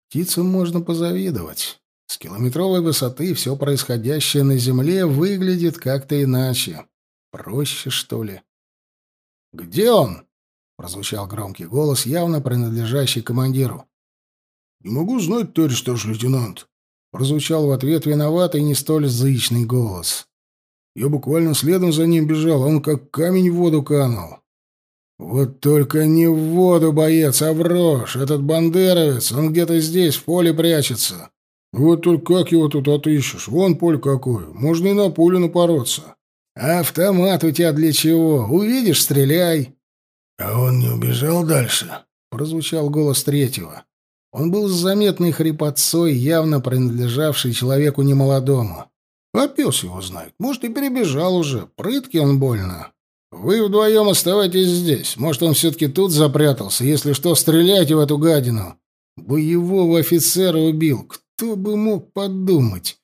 Птицам можно позавидовать. С километровой высоты все происходящее на Земле выглядит как-то иначе. Проще, что ли? «Где он?» — прозвучал громкий голос, явно принадлежащий командиру. «Не могу знать, товарищ старший лейтенант», — прозвучал в ответ виноватый не столь зычный голос. «Я буквально следом за ним бежал, он как камень в воду канул». «Вот только не в воду, боец, а в рожь. Этот бандеровец, он где-то здесь, в поле прячется. Вот только как его тут отыщешь? Вон поле какое. Можно и на пулю напороться. автомат у тебя для чего? Увидишь, стреляй. А он не убежал дальше? Прозвучал голос третьего. Он был с заметной хрипотцой, явно принадлежавший человеку немолодому. А пес его знает. Может, и перебежал уже. Прыткий он больно. Вы вдвоем оставайтесь здесь. Может, он все-таки тут запрятался. Если что, стреляйте в эту гадину. Боевого офицера убил. Кто бы мог подумать?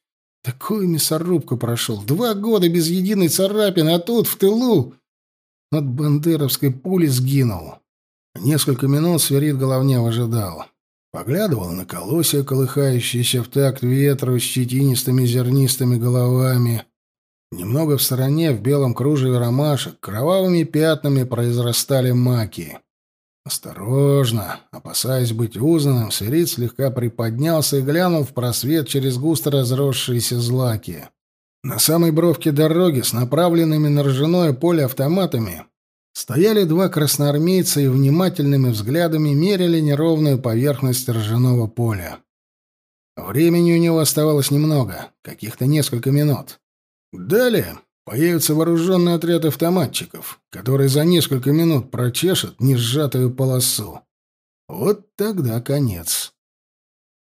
Такую мясорубку прошел. Два года без единой царапины, а тут, в тылу, от бандеровской пули сгинул. Несколько минут Сверид Головняв ожидал. Поглядывал на колосья, колыхающиеся в такт ветру с щетинистыми зернистыми головами. Немного в стороне, в белом кружеве ромашек, кровавыми пятнами произрастали маки. Осторожно, опасаясь быть узнанным, Сверид слегка приподнялся и глянул в просвет через густо разросшиеся злаки. На самой бровке дороги с направленными на ржаное поле автоматами стояли два красноармейца и внимательными взглядами мерили неровную поверхность ржаного поля. Времени у него оставалось немного, каких-то несколько минут. Далее Появится вооруженный отряд автоматчиков, который за несколько минут прочешет несжатую полосу. Вот тогда конец.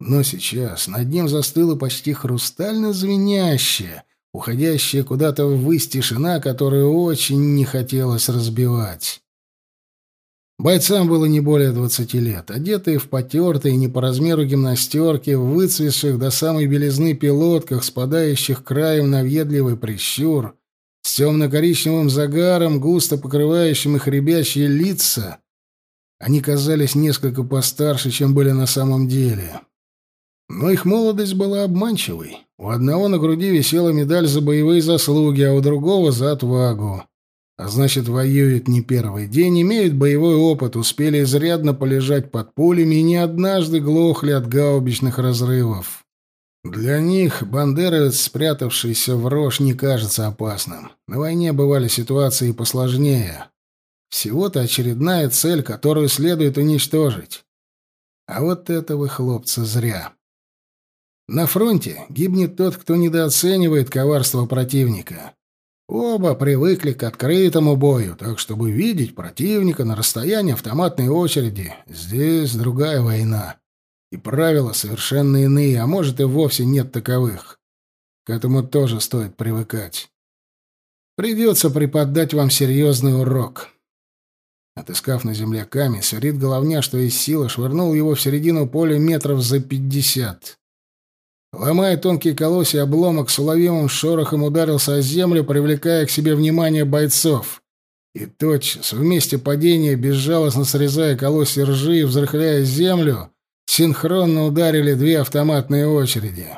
Но сейчас над ним застыла почти хрустально звенящая, уходящая куда-то ввысь тишина, которую очень не хотелось разбивать. Бойцам было не более двадцати лет, одетые в потертые не по размеру гимнастерки, в выцветших до самой белизны пилотках, спадающих краем на въедливый прищур, с темно-коричневым загаром, густо покрывающим их ребячьи лица, они казались несколько постарше, чем были на самом деле. Но их молодость была обманчивой. У одного на груди висела медаль за боевые заслуги, а у другого — за отвагу. А значит, воюют не первый день, имеют боевой опыт, успели изрядно полежать под пулями и не однажды глохли от гаубичных разрывов. Для них бандеровец, спрятавшийся в рожь, не кажется опасным. На войне бывали ситуации посложнее. Всего-то очередная цель, которую следует уничтожить. А вот этого хлопца зря. На фронте гибнет тот, кто недооценивает коварство противника. Оба привыкли к открытому бою, так чтобы видеть противника на расстоянии автоматной очереди. Здесь другая война. И правила совершенно иные, а может и вовсе нет таковых. К этому тоже стоит привыкать. Придется преподать вам серьезный урок. Отыскав на земле камень, сверит головня, что из силы, швырнул его в середину поля метров за пятьдесят. Ломая тонкие колосья, обломок с уловимым шорохом ударился о землю, привлекая к себе внимание бойцов. И тотчас, вместе падения, безжалостно срезая колосья ржи и взрыхляя землю, синхронно ударили две автоматные очереди.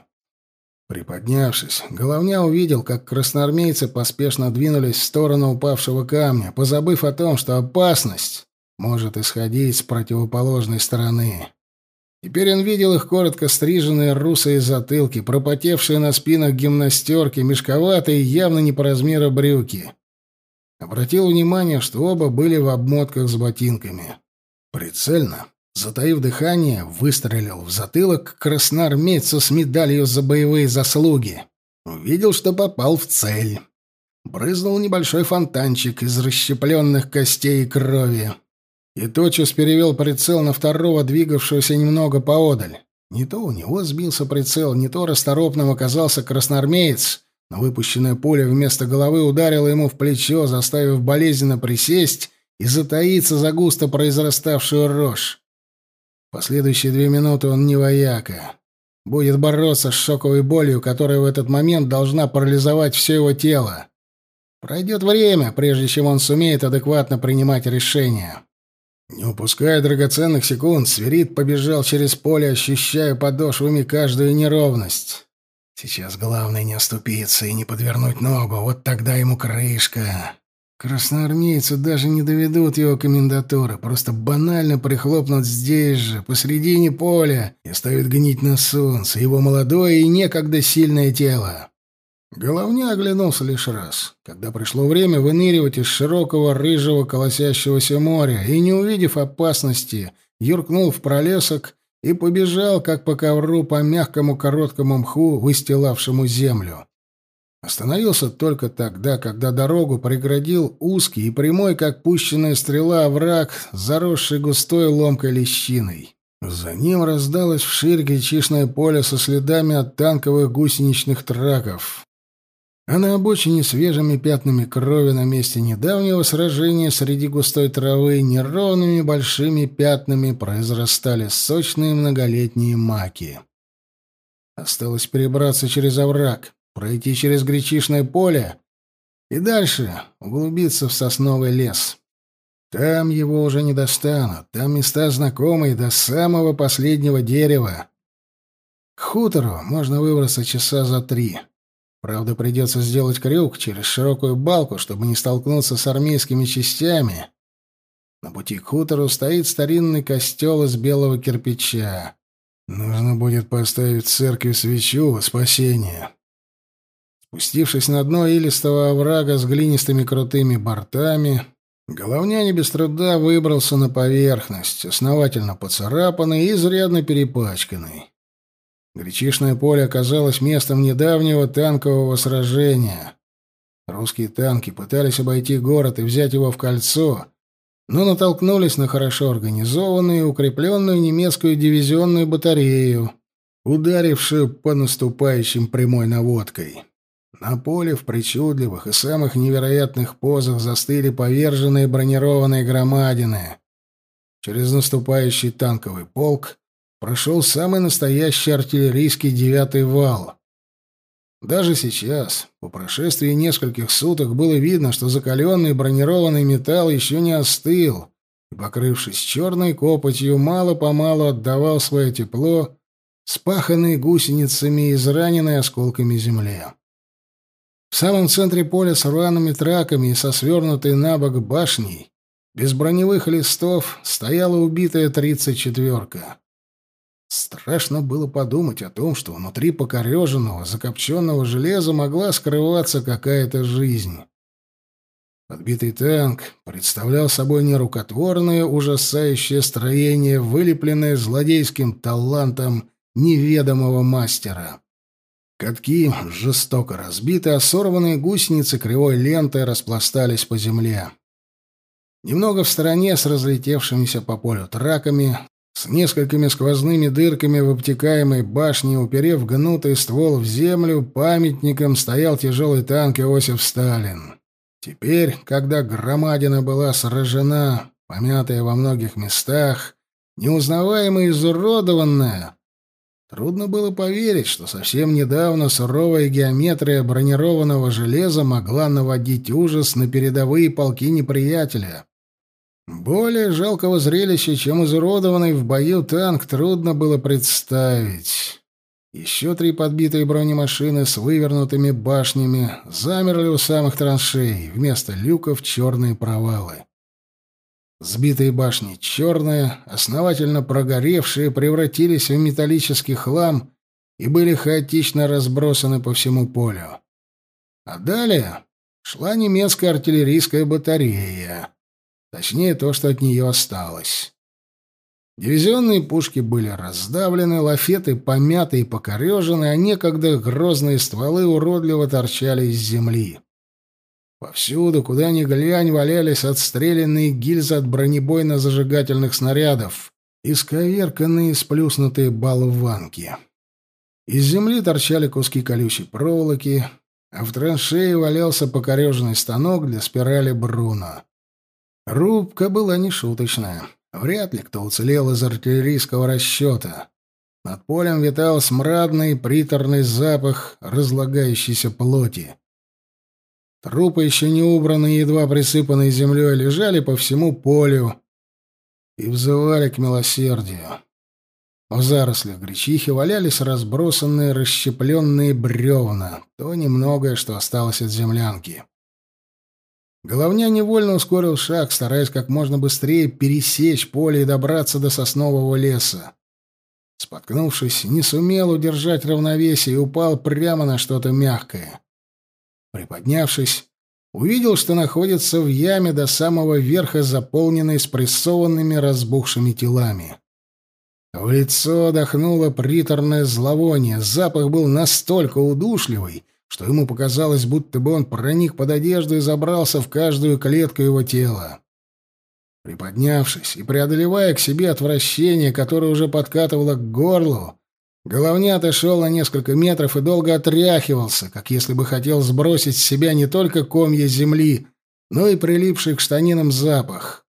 Приподнявшись, Головня увидел, как красноармейцы поспешно двинулись в сторону упавшего камня, позабыв о том, что опасность может исходить с противоположной стороны. Теперь он видел их коротко стриженные русые затылки, пропотевшие на спинах гимнастерки, мешковатые, явно не по размеру брюки. Обратил внимание, что оба были в обмотках с ботинками. Прицельно, Затаив дыхание, выстрелил в затылок красноармейцу с медалью за боевые заслуги. Увидел, что попал в цель. Брызнул небольшой фонтанчик из расщепленных костей и крови. И тотчас перевел прицел на второго, двигавшегося немного поодаль. Не то у него сбился прицел, не то расторопным оказался красноармеец, но выпущенное пуля вместо головы ударило ему в плечо, заставив болезненно присесть и затаиться за густо произраставшую рожь. Последующие две минуты он не вояка. Будет бороться с шоковой болью, которая в этот момент должна парализовать все его тело. Пройдет время, прежде чем он сумеет адекватно принимать решения. Не упуская драгоценных секунд, Сверид побежал через поле, ощущая подошвами каждую неровность. Сейчас главное не оступиться и не подвернуть ногу, вот тогда ему крышка. Красноармейцы даже не доведут его комендатуры, просто банально прихлопнут здесь же, посредине поля, и оставят гнить на солнце его молодое и некогда сильное тело. Головня оглянулся лишь раз, когда пришло время выныривать из широкого рыжего колосящегося моря, и, не увидев опасности, юркнул в пролесок и побежал, как по ковру, по мягкому короткому мху, выстилавшему землю. Остановился только тогда, когда дорогу преградил узкий и прямой, как пущенная стрела, овраг, заросший густой ломкой лещиной. За ним раздалось вширь гречишное поле со следами от танковых гусеничных траков. А на обочине свежими пятнами крови на месте недавнего сражения среди густой травы неровными большими пятнами произрастали сочные многолетние маки. Осталось перебраться через овраг пройти через гречишное поле и дальше углубиться в сосновый лес. Там его уже не достанут, там места знакомые до самого последнего дерева. К хутору можно выбраться часа за три. Правда, придется сделать крюк через широкую балку, чтобы не столкнуться с армейскими частями. На пути к хутору стоит старинный костел из белого кирпича. Нужно будет поставить в церкви свечу во спасение. Спустившись на дно илистого оврага с глинистыми крутыми бортами, головня не без труда выбрался на поверхность, основательно поцарапанный и изрядно перепачканный. Гречишное поле оказалось местом недавнего танкового сражения. Русские танки пытались обойти город и взять его в кольцо, но натолкнулись на хорошо организованную и укрепленную немецкую дивизионную батарею, ударившую по наступающим прямой наводкой. На поле в причудливых и самых невероятных позах застыли поверженные бронированные громадины. Через наступающий танковый полк прошел самый настоящий артиллерийский девятый вал. Даже сейчас, по прошествии нескольких суток, было видно, что закаленный бронированный металл еще не остыл, и, покрывшись черной копотью, мало-помалу отдавал свое тепло спаханной гусеницами и израненной осколками земле. В самом центре поля с рваными траками и со свернутой на бок башней, без броневых листов, стояла убитая тридцать четверка. Страшно было подумать о том, что внутри покореженного, закопченного железа могла скрываться какая-то жизнь. Подбитый танк представлял собой нерукотворное, ужасающее строение, вылепленное злодейским талантом неведомого мастера. Катки жестоко разбиты, а сорванные гусеницы кривой лентой распластались по земле. Немного в стороне, с разлетевшимися по полю траками, с несколькими сквозными дырками в обтекаемой башне, уперев гнутый ствол в землю, памятником стоял тяжелый танк Иосиф Сталин. Теперь, когда громадина была сражена, помятая во многих местах, неузнаваемо изуродованная. Трудно было поверить, что совсем недавно суровая геометрия бронированного железа могла наводить ужас на передовые полки неприятеля. Более жалкого зрелища, чем изуродованный в бою танк, трудно было представить. Еще три подбитые бронемашины с вывернутыми башнями замерли у самых траншей, вместо люков черные провалы. Сбитые башни черные, основательно прогоревшие, превратились в металлический хлам и были хаотично разбросаны по всему полю. А далее шла немецкая артиллерийская батарея. Точнее, то, что от нее осталось. Дивизионные пушки были раздавлены, лафеты помяты и покорежены, а некогда грозные стволы уродливо торчали из земли. Повсюду, куда ни глянь, валялись отстрелянные гильзы от бронебойно-зажигательных снарядов, исковерканные сплюснутые болванки. Из земли торчали куски колючей проволоки, а в траншее валялся покореженный станок для спирали Бруно. Рубка была нешуточная. Вряд ли кто уцелел из артиллерийского расчета. Над полем витал смрадный, приторный запах разлагающейся плоти. Трупы, еще не убранные, едва присыпанные землей, лежали по всему полю и взывали к милосердию. В зарослях гречихи валялись разбросанные, расщепленные бревна, то немногое, что осталось от землянки. Головня невольно ускорил шаг, стараясь как можно быстрее пересечь поле и добраться до соснового леса. Споткнувшись, не сумел удержать равновесие и упал прямо на что-то мягкое. Приподнявшись, увидел, что находится в яме до самого верха, заполненной спрессованными разбухшими телами. В лицо дохнуло приторное зловоние, запах был настолько удушливый, что ему показалось, будто бы он проник под одежду и забрался в каждую клетку его тела. Приподнявшись и преодолевая к себе отвращение, которое уже подкатывало к горлу, Головня отошел на несколько метров и долго отряхивался, как если бы хотел сбросить с себя не только комья земли, но и прилипший к штанинам запах.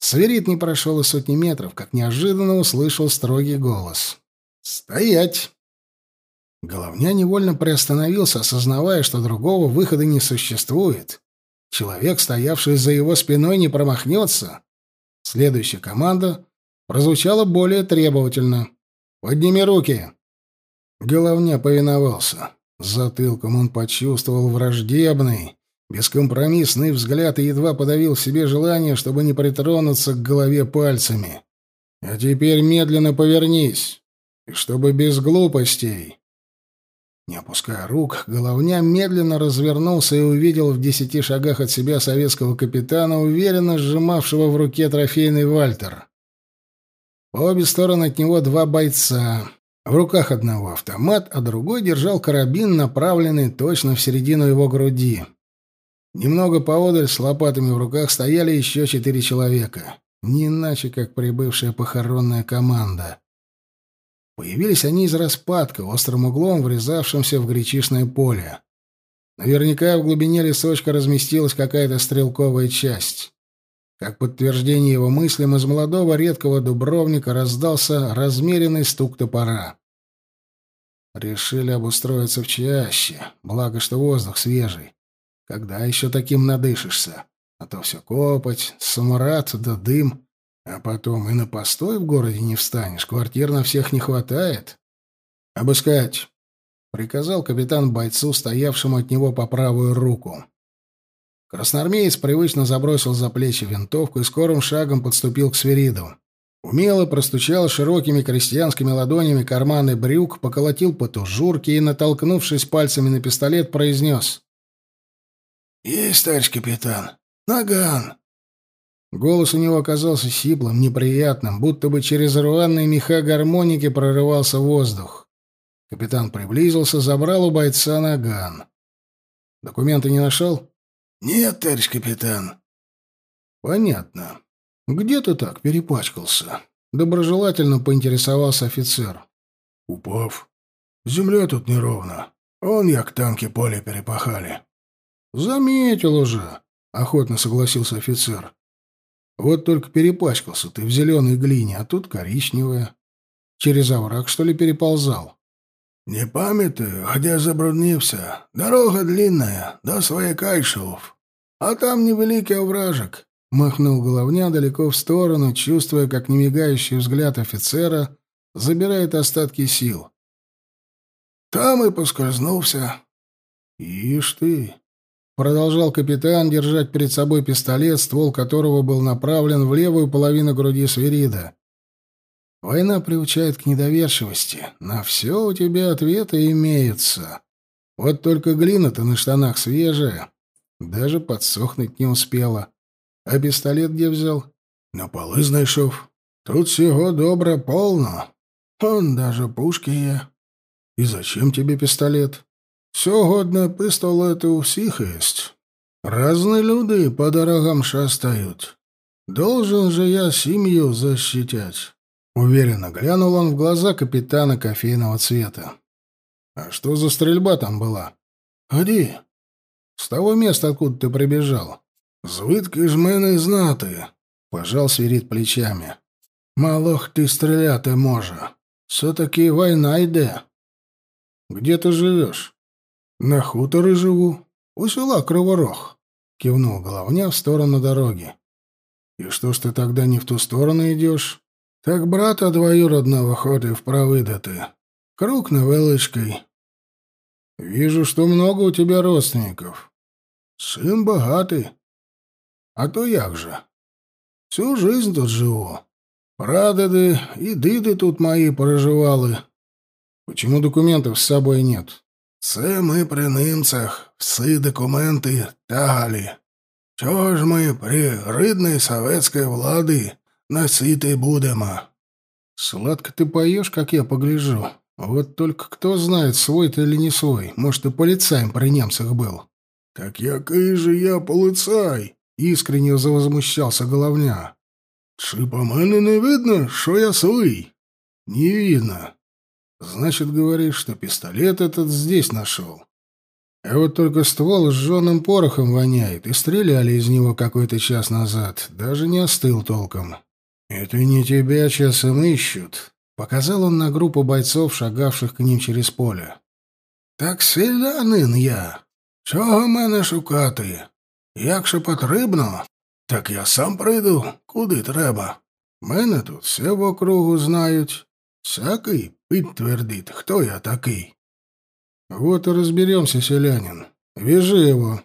Сверид не прошел и сотни метров, как неожиданно услышал строгий голос. «Стоять!» Головня невольно приостановился, осознавая, что другого выхода не существует. Человек, стоявший за его спиной, не промахнется. Следующая команда прозвучала более требовательно. Подними руки!» Головня повиновался. Затылком он почувствовал враждебный, бескомпромиссный взгляд и едва подавил себе желание, чтобы не притронуться к голове пальцами. «А теперь медленно повернись, и чтобы без глупостей». Не опуская рук, головня медленно развернулся и увидел в десяти шагах от себя советского капитана, уверенно сжимавшего в руке трофейный вальтер. По обе стороны от него два бойца. В руках одного автомат, а другой держал карабин, направленный точно в середину его груди. Немного поодаль с лопатами в руках стояли еще четыре человека. Не иначе, как прибывшая похоронная команда. Появились они из распадка, острым углом, врезавшимся в гречишное поле. Наверняка в глубине лесочка разместилась какая-то стрелковая часть. Как подтверждение его мыслям, из молодого редкого дубровника раздался размеренный стук топора. Решили обустроиться в чаще, благо что воздух свежий. Когда еще таким надышишься? А то все копоть, самурат да дым. А потом и на постой в городе не встанешь, квартир на всех не хватает. «Обыскать!» — приказал капитан бойцу, стоявшему от него по правую руку. Красноармеец привычно забросил за плечи винтовку и скорым шагом подступил к Свериду. Умело простучал широкими крестьянскими ладонями карманы брюк, поколотил по тужурке и, натолкнувшись пальцами на пистолет, произнес. «Есть, товарищ капитан. Наган!» Голос у него оказался сиплым, неприятным, будто бы через рваные меха гармоники прорывался воздух. Капитан приблизился, забрал у бойца наган. «Документы не нашел?» «Нет, товарищ капитан». «Понятно. Где ты так перепачкался?» Доброжелательно поинтересовался офицер. «Упав. Земля тут неровно. Он як танки поле перепахали». «Заметил уже», — охотно согласился офицер. Вот только перепачкался ты в зеленой глине, а тут коричневая. Через овраг, что ли, переползал? Не памятаю, где забруднився. Дорога длинная, до Своякайшев. А там невеликий овражек. Махнул головня далеко в сторону, чувствуя, как немигающий взгляд офицера забирает остатки сил. Там и поскользнулся. Ишь ты! Продолжал капитан держать перед собой пистолет, ствол которого был направлен в левую половину груди свирида. Война приучает к недоверчивости. На все у тебя ответы имеются. Вот только глина-то на штанах свежая. Даже подсохнуть не успела. А пистолет где взял? На полы знайшов. Тут всего добро полно. Он даже пушки є. И зачем тебе пистолет? Сьогодні пістолети у всіх есть. Разные люди по дорогам шастают. Должен же я семью защитять. Уверенно глянул он в глаза капитана кофейного цвета. «А что за стрельба там была?» «Где?» «С того места, откуда ты прибежал». «Звідки ж мене знати?» — пожал свирит плечами. «Мало хто стріляти може. Все-таки война йде». «Где ты живешь?» «На хуторі живу. У села Криворог», — кивнул головня в сторону дороги. «И что ж ты тогда не в ту сторону идешь?» Так брата двоюродного ходив провидати. Круг невеличкий. Вижу, что много у тебя родственников. Сын богатый. А то як же? Всю жизнь тут живу. Прадеды и диди тут мои проживали. Почему документов с собой нет? Це ми при немцях всі документи тягали. Чого ж ми при ридной советской влади Носитый будемо. Сладко ты поешь, как я погляжу. Вот только кто знает, свой ты или не свой. Может, и полицаем при немцах был. Так який же я полицай? Искренне завозмущался головня. Чи по мене не видно, что я свой? Не видно. Значит, говоришь, что пистолет этот здесь нашел. А вот только ствол сжженным порохом воняет, и стреляли из него какой-то час назад. Даже не остыл толком. «Это не тебя часом ищут», — показал он на группу бойцов, шагавших к ним через поле. «Так селянин я. Чого мене шукати? Якщо потрібно, так я сам прийду, куди треба. Мене тут все в округу знають. Всякий підтвердить, хто я такий». «Вот и разберемся, селянин. Вяжи его»,